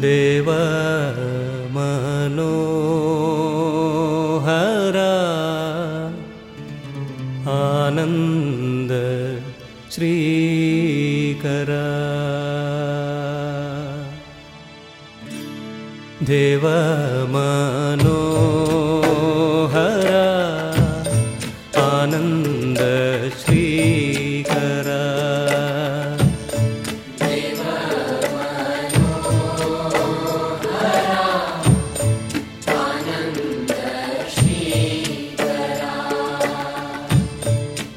देव मनो हर आनन्द श्रीकर। देव मनो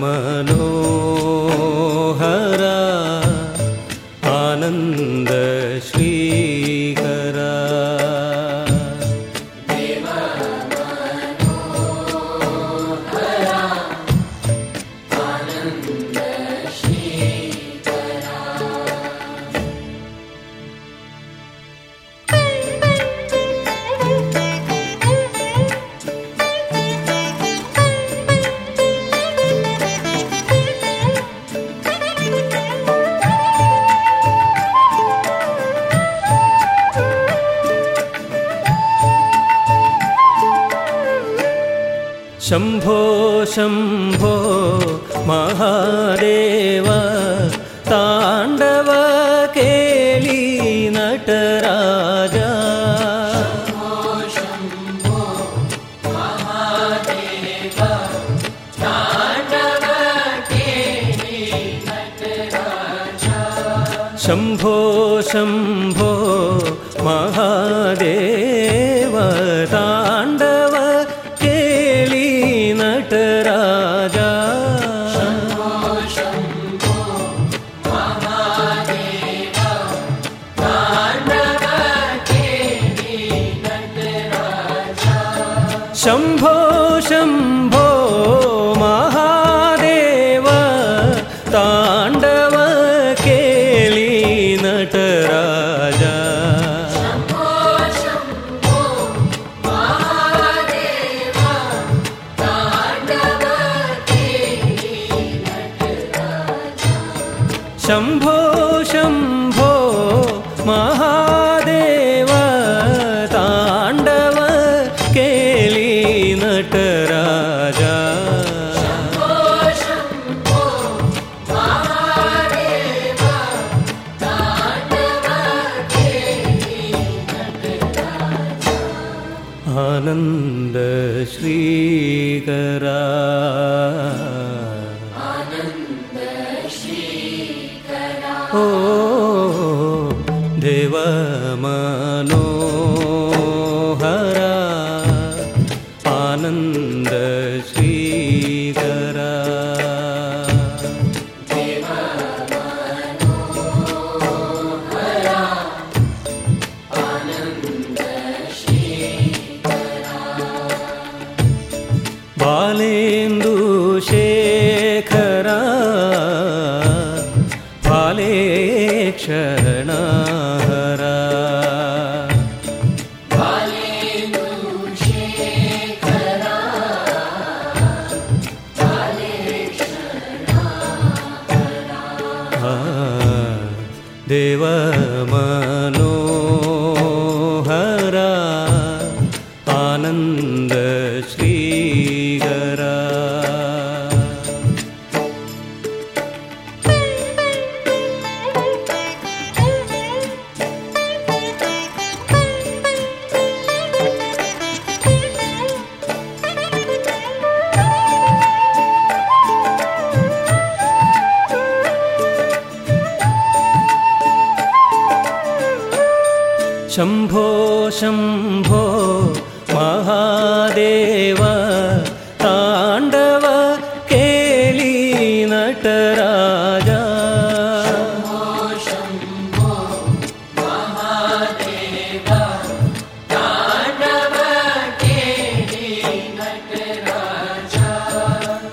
मनोहरा। शम्भो शम्भो महादेव ताण्डव केळीनटराजा शम्भो शम्भो महादेवता श्रीकरा फाले क्षणहरा शम्भो शम्भो महादेव ताण्डव केली नटराजा।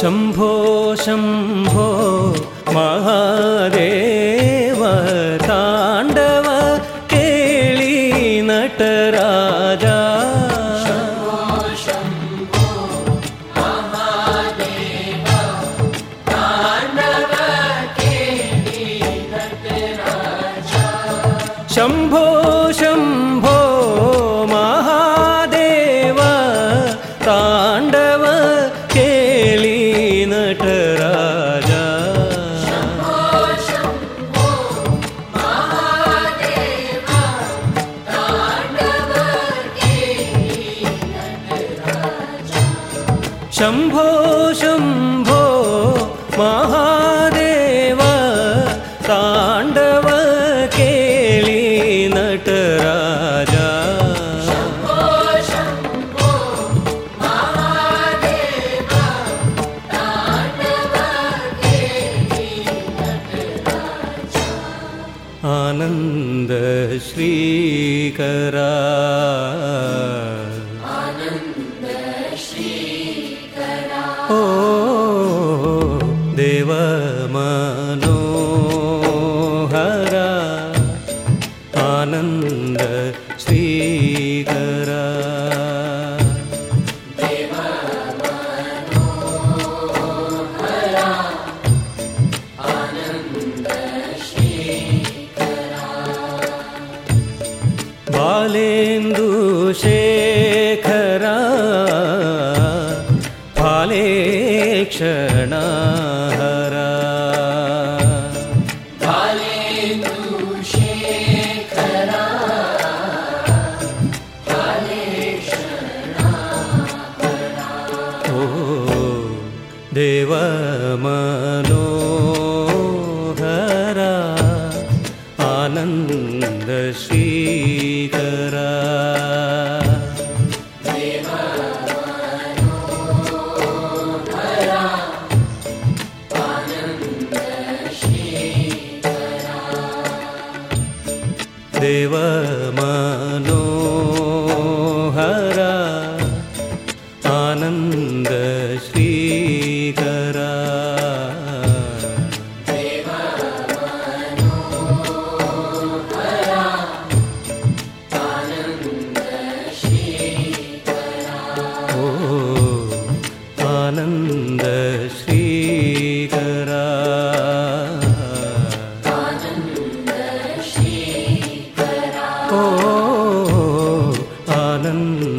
शम्भो शम्भो महादेव शम्भो महादेव ताण्डव केळी नटराजा। शम्भो शम्भो महादेव आनन्द बालेन्दु शेखरा फाले क्षणहरा ओ देव को आनंद